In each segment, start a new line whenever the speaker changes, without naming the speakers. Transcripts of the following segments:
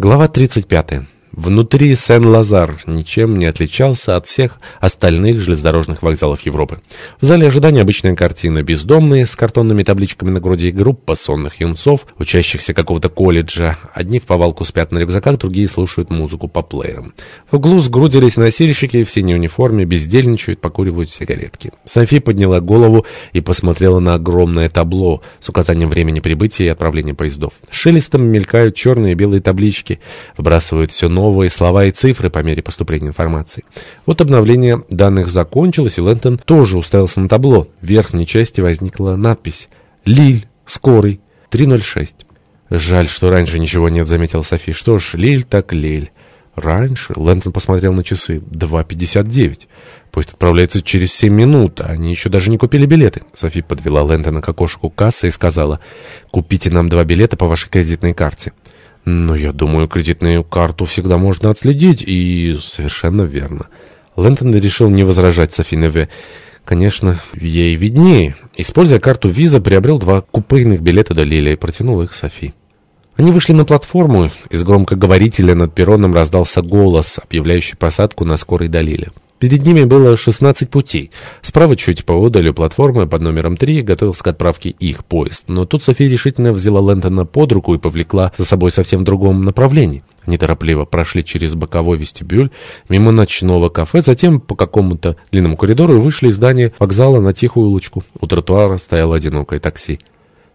Глава 35. Внутри Сен-Лазар ничем не отличался от всех остальных железнодорожных вокзалов Европы. В зале ожидания обычная картина. Бездомные с картонными табличками на груди, группа сонных юнцов, учащихся какого-то колледжа. Одни в повалку спят на рюкзаках, другие слушают музыку по плеерам. В углу сгрудились носильщики в синей униформе, бездельничают, покуривают сигаретки. Софи подняла голову и посмотрела на огромное табло с указанием времени прибытия и отправления поездов. Шелестом мелькают черные и белые таблички, выбрасывают все новое новые слова и цифры по мере поступления информации. Вот обновление данных закончилось, и Лэнтон тоже уставился на табло. В верхней части возникла надпись «Лиль, скорый, 306». «Жаль, что раньше ничего нет», — заметил Софи. «Что ж, Лиль так Лиль». «Раньше?» — Лэнтон посмотрел на часы. «2.59. Поезд отправляется через семь минут, а они еще даже не купили билеты». Софи подвела Лэнтона к окошку кассы и сказала, «Купите нам два билета по вашей кредитной карте». Но я думаю, кредитную карту всегда можно отследить, и совершенно верно. Лэнтон решил не возражать Софи Неве. Конечно, ей виднее. Используя карту виза, приобрел два купейных билета до Лили и протянул их Софи. Они вышли на платформу, из громкоговорителя над перроном раздался голос, объявляющий посадку на скорой до Лили. Перед ними было 16 путей. Справа чуть поодаль платформы под номером 3 готовился к отправке их поезд. Но тут София решительно взяла Лэнтона под руку и повлекла за собой совсем в другом направлении. Неторопливо прошли через боковой вестибюль, мимо ночного кафе, затем по какому-то длинному коридору вышли из здания вокзала на тихую улочку. У тротуара стояло одинокое такси.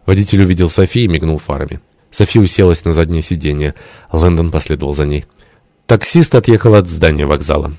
Водитель увидел Софи и мигнул фарами. София уселась на заднее сиденье. Лэндон последовал за ней. Таксист отъехал от здания вокзала.